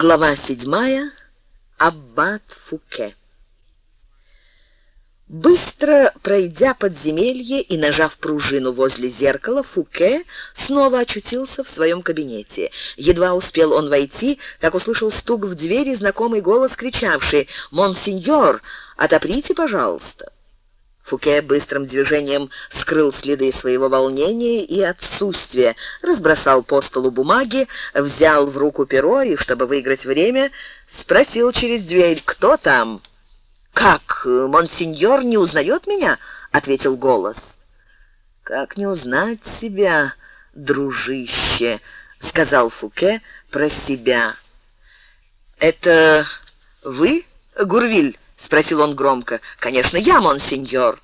Глава седьмая. Аббат Фуке. Быстро пройдя подземелье и нажав пружину возле зеркала, Фуке снова очутился в своем кабинете. Едва успел он войти, как услышал стук в двери, знакомый голос, кричавший «Монсеньор, отоприте, пожалуйста». Фуке быстрым движением скрыл следы своего волнения и отсутствия, разбросал по столу бумаги, взял в руку перо и, чтобы выиграть время, спросил через дверь: "Кто там?" "Как, монсеньор не узнает меня?" ответил голос. "Как не узнать себя, дружище?" сказал Фуке про себя. "Это вы, Гурвиль?" Спросил он громко. Конечно, я, монсеньор.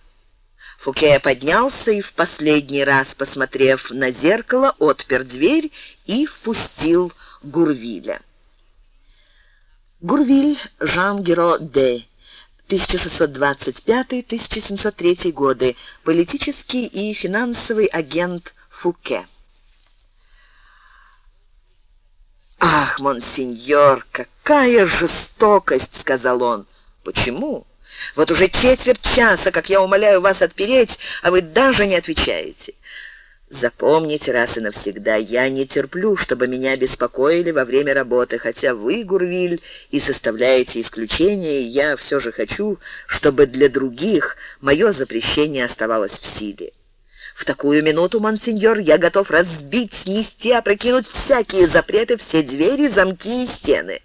Фуке поднялся и в последний раз, посмотрев на зеркало, отпер дверь и впустил Гурвиля. Гурвиль Жан Геро де 1625-1703 годы, политический и финансовый агент Фуке. Ах, монсеньор, какая жестокость, сказал он. Почему? Вот уже четверть часа, как я умоляю вас отпереть, а вы даже не отвечаете. Запомните раз и навсегда, я не терплю, чтобы меня беспокоили во время работы, хотя вы, Гурвиль, и составляете исключение, я все же хочу, чтобы для других мое запрещение оставалось в силе. В такую минуту, монсеньор, я готов разбить, снести, опрокинуть всякие запреты, все двери, замки и стены.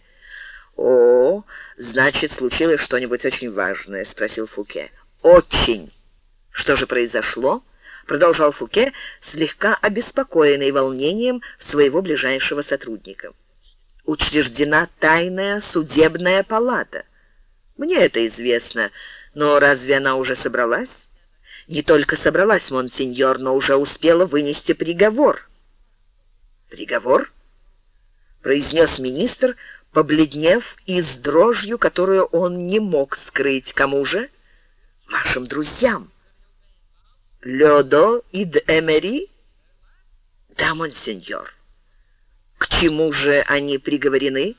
О, значит, случилось что-нибудь очень важное, спросил Фуке. Очень. Что же произошло? продолжал Фуке, слегка обеспокоенный волнением своего ближайшего сотрудника. Учреждена тайная судебная палата. Мне это известно, но разве она уже собралась? Не только собралась, монсеньор, но уже успела вынести приговор. Приговор? произнес министр, побледнев и с дрожью, которую он не мог скрыть. Кому же? Вашим друзьям. Лёдо и Д'Эмери? Да, монсеньор. К чему же они приговорены?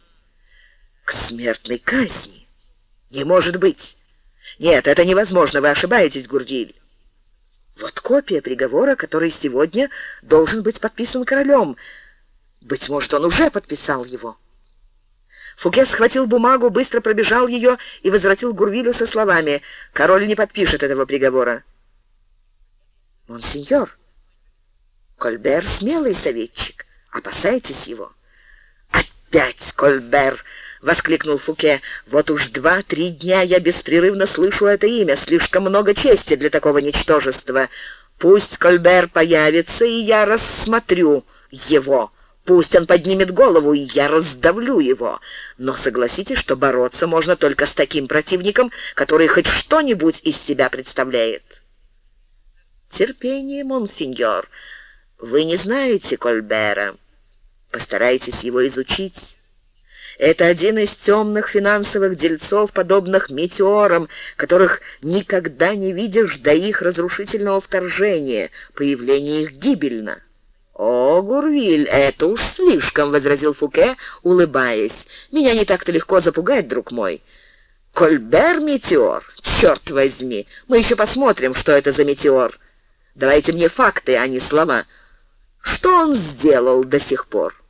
К смертной казни. Не может быть. Нет, это невозможно, вы ошибаетесь, Гурвиль. Вот копия приговора, который сегодня должен быть подписан королем. Быть может, он уже подписал его. Фуке схватил бумагу, быстро пробежал ее и возвратил Гурвилю со словами: "Король не подпишет этого приговора". "Монсеньор, Кольбер смелый советчик, опасайтесь его". "Опять Кольбер!" воскликнул Фуке. Вот уж два-три дня я беспрерывно слышу это имя, слишком много чести для такого ничтожества. Пусть Кольбер появится, и я рассмотрю его. Пусть он поднимет голову, и я раздавлю его. Но согласитесь, что бороться можно только с таким противником, который хоть что-нибудь из себя представляет. Терпение, монсеньор. Вы не знаете Кольбера. Постарайтесь его изучить. Это один из темных финансовых дельцов, подобных метеорам, которых никогда не видишь до их разрушительного вторжения. Появление их гибельно. «О, Гурвиль, это уж слишком», — возразил Фуке, улыбаясь. «Меня не так-то легко запугать, друг мой». «Кольбер метеор? Черт возьми! Мы еще посмотрим, что это за метеор. Давайте мне факты, а не слова. Что он сделал до сих пор?»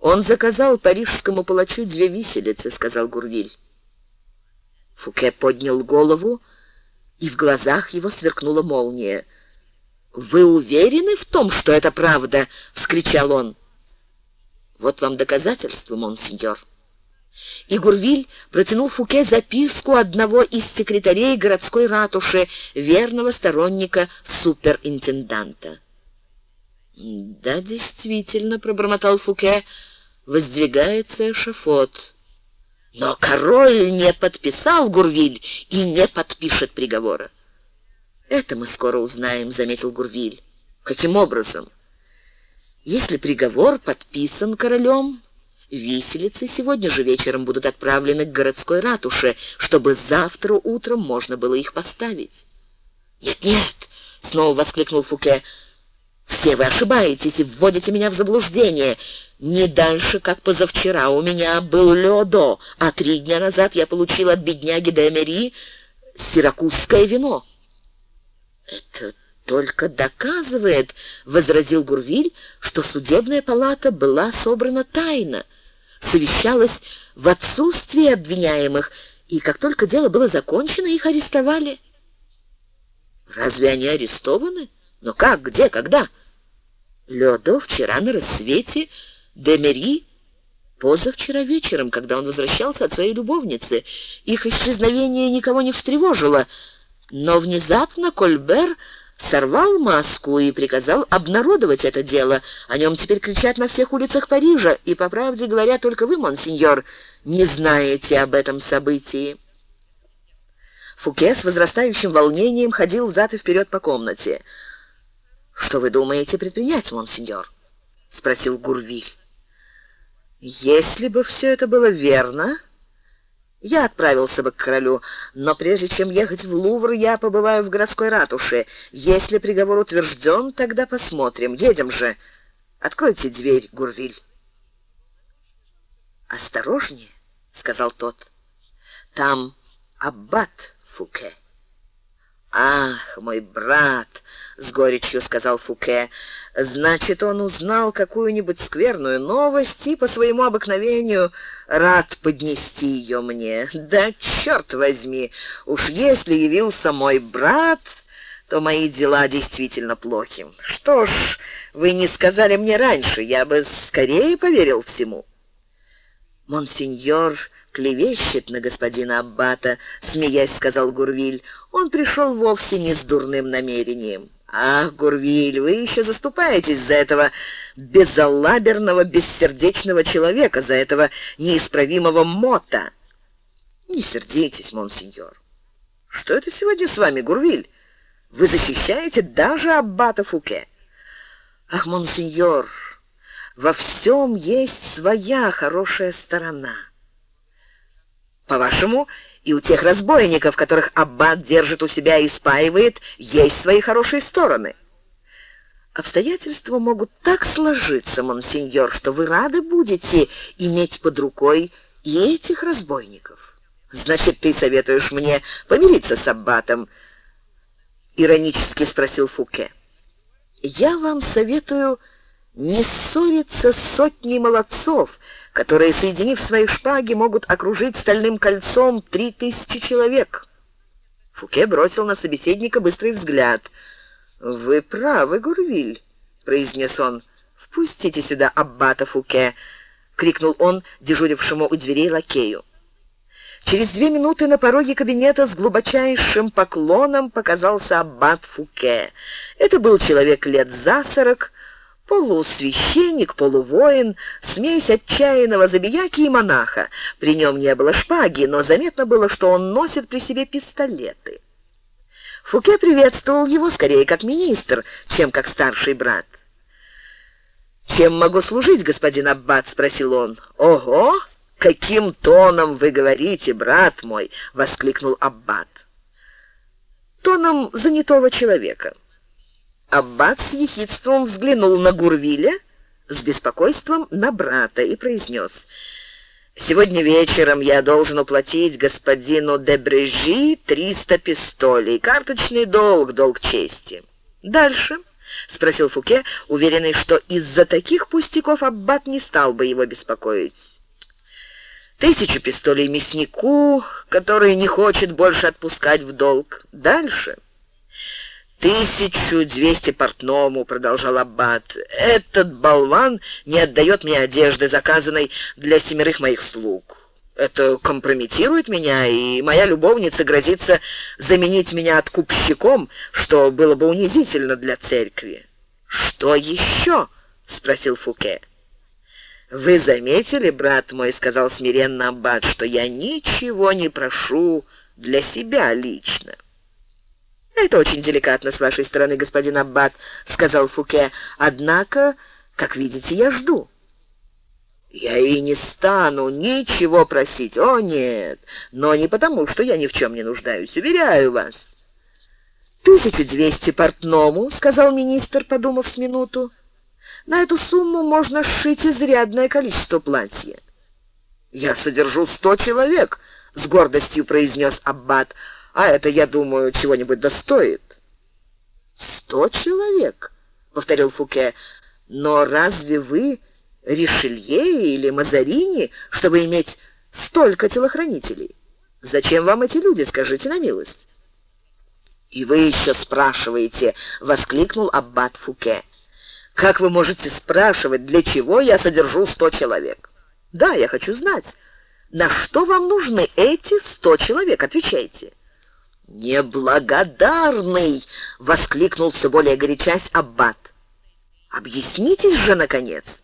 «Он заказал парижскому палачу две виселицы», — сказал Гурвиль. Фуке поднял голову, и в глазах его сверкнула молния. Вы уверены в том, что это правда, вскричал он. Вот вам доказательство, монсеньор. И Гурвиль протянул Фуке записку одного из секретарей городской ратуши, верного сторонника суперинтенданта. Да, действительно, пробормотал Фуке, воздвигается эшафот. Но король не подписал Гурвиль и не подпишет приговора. Это мы скоро узнаем, заметил Гурвиль. Каким образом? Если приговор подписан королем, виселицы сегодня же вечером будут отправлены к городской ратуше, чтобы завтра утром можно было их поставить. Нет, нет, снова воскликнул Фуке. Все вы ошибаетесь и вводите меня в заблуждение. Не дальше, как позавчера, у меня был Леодо, а три дня назад я получил от бедняги Демери сиракузское вино. Это только доказывает, возразил Гурвиль, что судебная палата была собрана тайно, совещалась в отсутствии обвиняемых, и как только дело было закончено, их арестовали. Разве они арестованы? Но как, где, когда? Лёдо вчера на рассвете, Демери позавчера вечером, когда он возвращался от своей любовницы. Их исчезновение никого не встревожило, но внезапно Кольбер сорвал маску и приказал обнародовать это дело. О нем теперь кричат на всех улицах Парижа, и, по правде говоря, только вы, монсеньор, не знаете об этом событии. Фуке с возрастающим волнением ходил взад и вперед по комнате. «Что вы думаете предпринять, монсеньор?» — спросил Гурвиль. «Если бы все это было верно...» Я отправился бы к королю, но прежде чем ехать в Лувр, я побываю в городской ратуше. Если приговор утвержден, тогда посмотрим. Едем же. Откройте дверь, Гурвиль. Осторожнее, сказал тот. Там аббат Фуке. Ах, мой брат, с горечью сказал Фуке. Значит, он узнал какую-нибудь скверную новость и по своему обыкновению рад поднести ее мне. Да черт возьми, уж если явился мой брат, то мои дела действительно плохи. Что ж, вы не сказали мне раньше, я бы скорее поверил всему. Монсеньор клевещет на господина аббата, смеясь, сказал Гурвиль. Он пришел вовсе не с дурным намерением. Ах, Гурвиль, вы еще заступаетесь за этого безалаберного, бессердечного человека, за этого неисправимого мота. Не сердитесь, монсеньор. Что это сегодня с вами, Гурвиль? Вы защищаете даже аббата Фуке. Ах, монсеньор, во всем есть своя хорошая сторона. По-вашему, и у тех разбойников, которых аббат держит у себя и спаивает, есть свои хорошие стороны. Обстоятельства могут так сложиться, монсеньор, что вы рады будете иметь под рукой и этих разбойников. Значит, ты советуешь мне помириться с аббатом? иронически спросил Фуке. Я вам советую не ссориться с сотней молодцов, которые, соединив свои шпаги, могут окружить стальным кольцом три тысячи человек. Фуке бросил на собеседника быстрый взгляд. Вы правы, Гурвиль, произнес он. Впустите сюда аббата Фуке, крикнул он дежурившему у дверей лакею. Через две минуты на пороге кабинета с глубочайшим поклоном показался аббат Фуке. Это был человек лет за сорок, Полусвященник, полувоин, смесь отчаянного забияки и монаха. При нем не было шпаги, но заметно было, что он носит при себе пистолеты. Фуке приветствовал его скорее как министр, чем как старший брат. «Чем могу служить, господин Аббат?» — спросил он. «Ого! Каким тоном вы говорите, брат мой!» — воскликнул Аббат. «Тоном занятого человека». Аббат с ехидством взглянул на Гурвиля, с беспокойством на брата и произнес: Сегодня вечером я должен уплатить господину Дебрежи триста пистолей, карточный долг, долг чести. Дальше, спросил Фуке, уверенный, что из-за таких пустяков аббат не стал бы его беспокоить. Тысячу пистолей мяснику, который не хочет больше отпускать в долг. Дальше «Тысячу двести портному», — продолжал Аббат. «Этот болван не отдает мне одежды, заказанной для семерых моих слуг. Это компрометирует меня, и моя любовница грозится заменить меня откупщиком, что было бы унизительно для церкви». «Что еще?» — спросил Фуке. «Вы заметили, брат мой, — сказал смиренно Аббат, — что я ничего не прошу для себя лично». Это очень деликатно с вашей стороны, господин аббат, сказал Фуке. Однако, как видите, я жду. Я и не стану ничего просить. О нет, но не потому, что я ни в чем не нуждаюсь, уверяю вас. «Тысячу двести портному», — сказал министр, подумав с минуту. На эту сумму можно сшить изрядное количество платья. Я содержу сто человек, с гордостью произнес аббат. А это, я думаю, чего-нибудь достоит. Сто человек, повторил Фуке. Но разве вы Ришелье или Мазарини, чтобы иметь столько телохранителей? Зачем вам эти люди, скажите на милость? И вы еще спрашиваете, воскликнул аббат Фуке. Как вы можете спрашивать, для чего я содержу сто человек? Да, я хочу знать, на что вам нужны эти сто человек, отвечайте. Неблагодарный, воскликнул все более горячась аббат. Объяснитесь же наконец.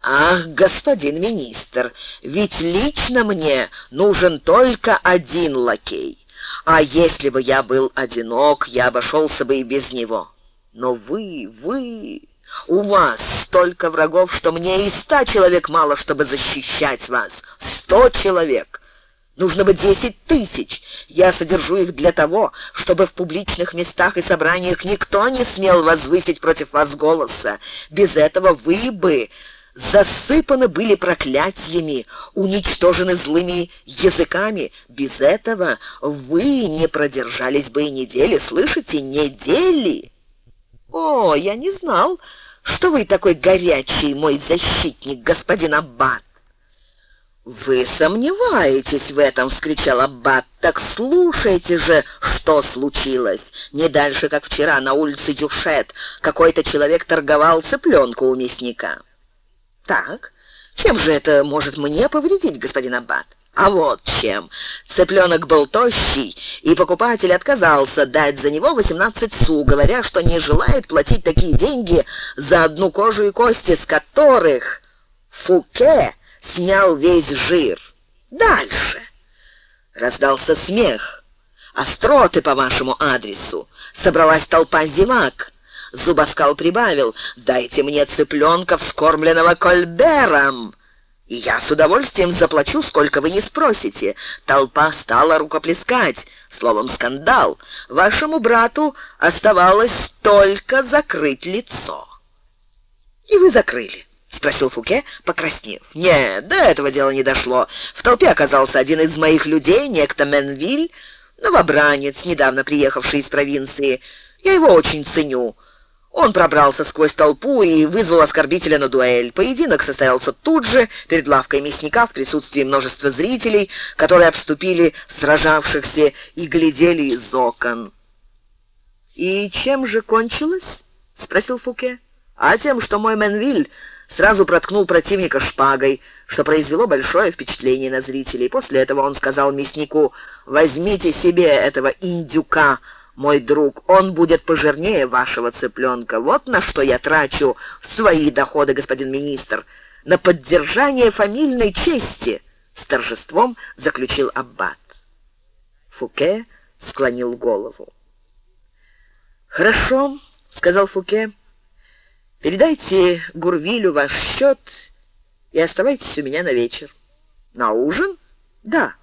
Ах, господин министр, ведь лично мне нужен только один лакей. А если бы я был одинок, я обошелся бы и без него. Но вы, вы у вас столько врагов, что мне и ста человек мало, чтобы защищать вас. Сто человек. Нужно бы десять тысяч. Я содержу их для того, чтобы в публичных местах и собраниях никто не смел возвысить против вас голоса. Без этого вы бы засыпаны были проклятиями, уничтожены злыми языками. Без этого вы не продержались бы и недели, слышите, недели. О, я не знал, что вы такой горячий мой защитник, господин аббат. «Вы сомневаетесь в этом!» — вскричал Аббат. «Так слушайте же, что случилось. Не дальше, как вчера на улице Юшет какой-то человек торговал цыпленку у мясника». «Так, чем же это может мне повредить, господин Аббат?» А вот чем. Цыпленок был тощий, и покупатель отказался дать за него 18 су, говоря, что не желает платить такие деньги за одну кожу и кости, с которых Фуке снял весь жир. Дальше. Раздался смех. Остроты по вашему адресу. Собралась толпа зевак. Зубоскал прибавил: "Дайте мне цыпленка, вскормленного кольбером". И я с удовольствием заплачу, сколько вы не спросите. Толпа стала рукоплескать. Словом, скандал. Вашему брату оставалось только закрыть лицо. И вы закрыли. — спросил Фуке, покраснев. «Нет, до этого дела не дошло. В толпе оказался один из моих людей, некто Менвиль, новобранец, недавно приехавший из провинции. Я его очень ценю. Он пробрался сквозь толпу и вызвал оскорбителя на дуэль. Поединок состоялся тут же, перед лавкой мясника, в присутствии множества зрителей, которые обступили сражавшихся и глядели из окон. «И чем же кончилось?» — спросил Фуке. «А тем, что мой Менвиль сразу проткнул противника шпагой, что произвело большое впечатление на зрителей. После этого он сказал мяснику «Возьмите себе этого индюка, мой друг, он будет пожирнее вашего цыпленка. Вот на что я трачу свои доходы, господин министр, на поддержание фамильной чести», — с торжеством заключил Аббат. Фуке склонил голову. «Хорошо», — сказал Фуке, — Передайте Гурвилю ваш счет и оставайтесь у меня на вечер. На ужин? Да.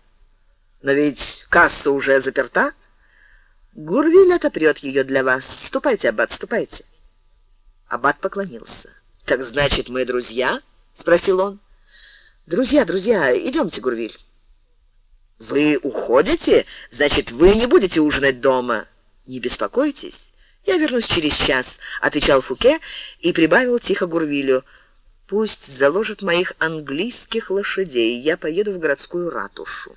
Но ведь касса уже заперта. Гурвиль отопрет ее для вас. Ступайте, аббат, ступайте. Аббат поклонился. Так значит, мы друзья? спросил он. Друзья, друзья, идемте, Гурвиль. Вы уходите? Значит, вы не будете ужинать дома. Не беспокойтесь. «Я вернусь через час», — отвечал Фуке и прибавил тихо Гурвилю. «Пусть заложат моих английских лошадей, я поеду в городскую ратушу».